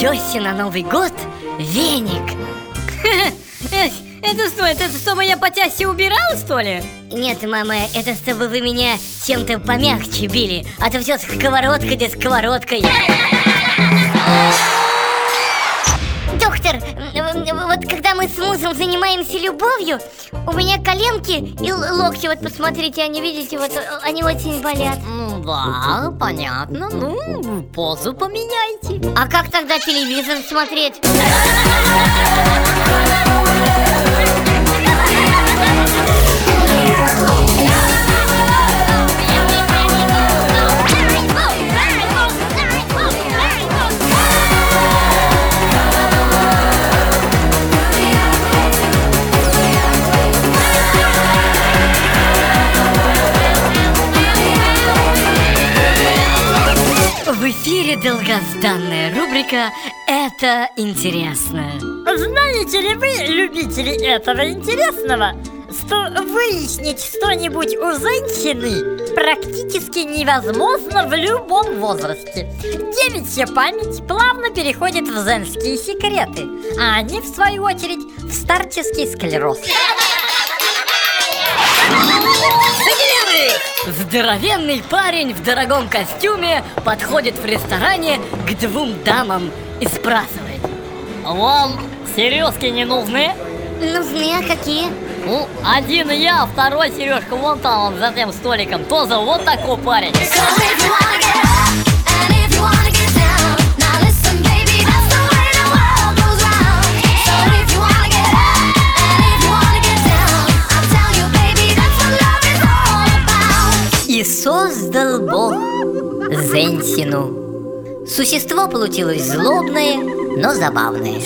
теще на Новый год веник. Это что, это чтобы я почаще убирал, что ли? Нет, мама, это чтобы вы меня чем-то помягче били. А то все сковородкой да сковородкой мужем занимаемся любовью У меня коленки и локти, вот посмотрите, они, видите, вот они очень болят Ну да, понятно, ну, позу поменяйте А как тогда телевизор смотреть? Эфире долгожданная рубрика «Это интересно». Знаете ли вы, любители этого интересного, что выяснить что-нибудь у женщины практически невозможно в любом возрасте. Девичья память плавно переходит в женские секреты, а они, в свою очередь, в старческий склероз. Здоровенный парень в дорогом костюме подходит в ресторане к двум дамам и спрашивает. Вам сережки не нужны? Нужны, а какие? Ну, один я, второй Сережка вон там, за тем столиком. Тоже вот такой парень создал Бог Зенсину Существо получилось злобное, но забавное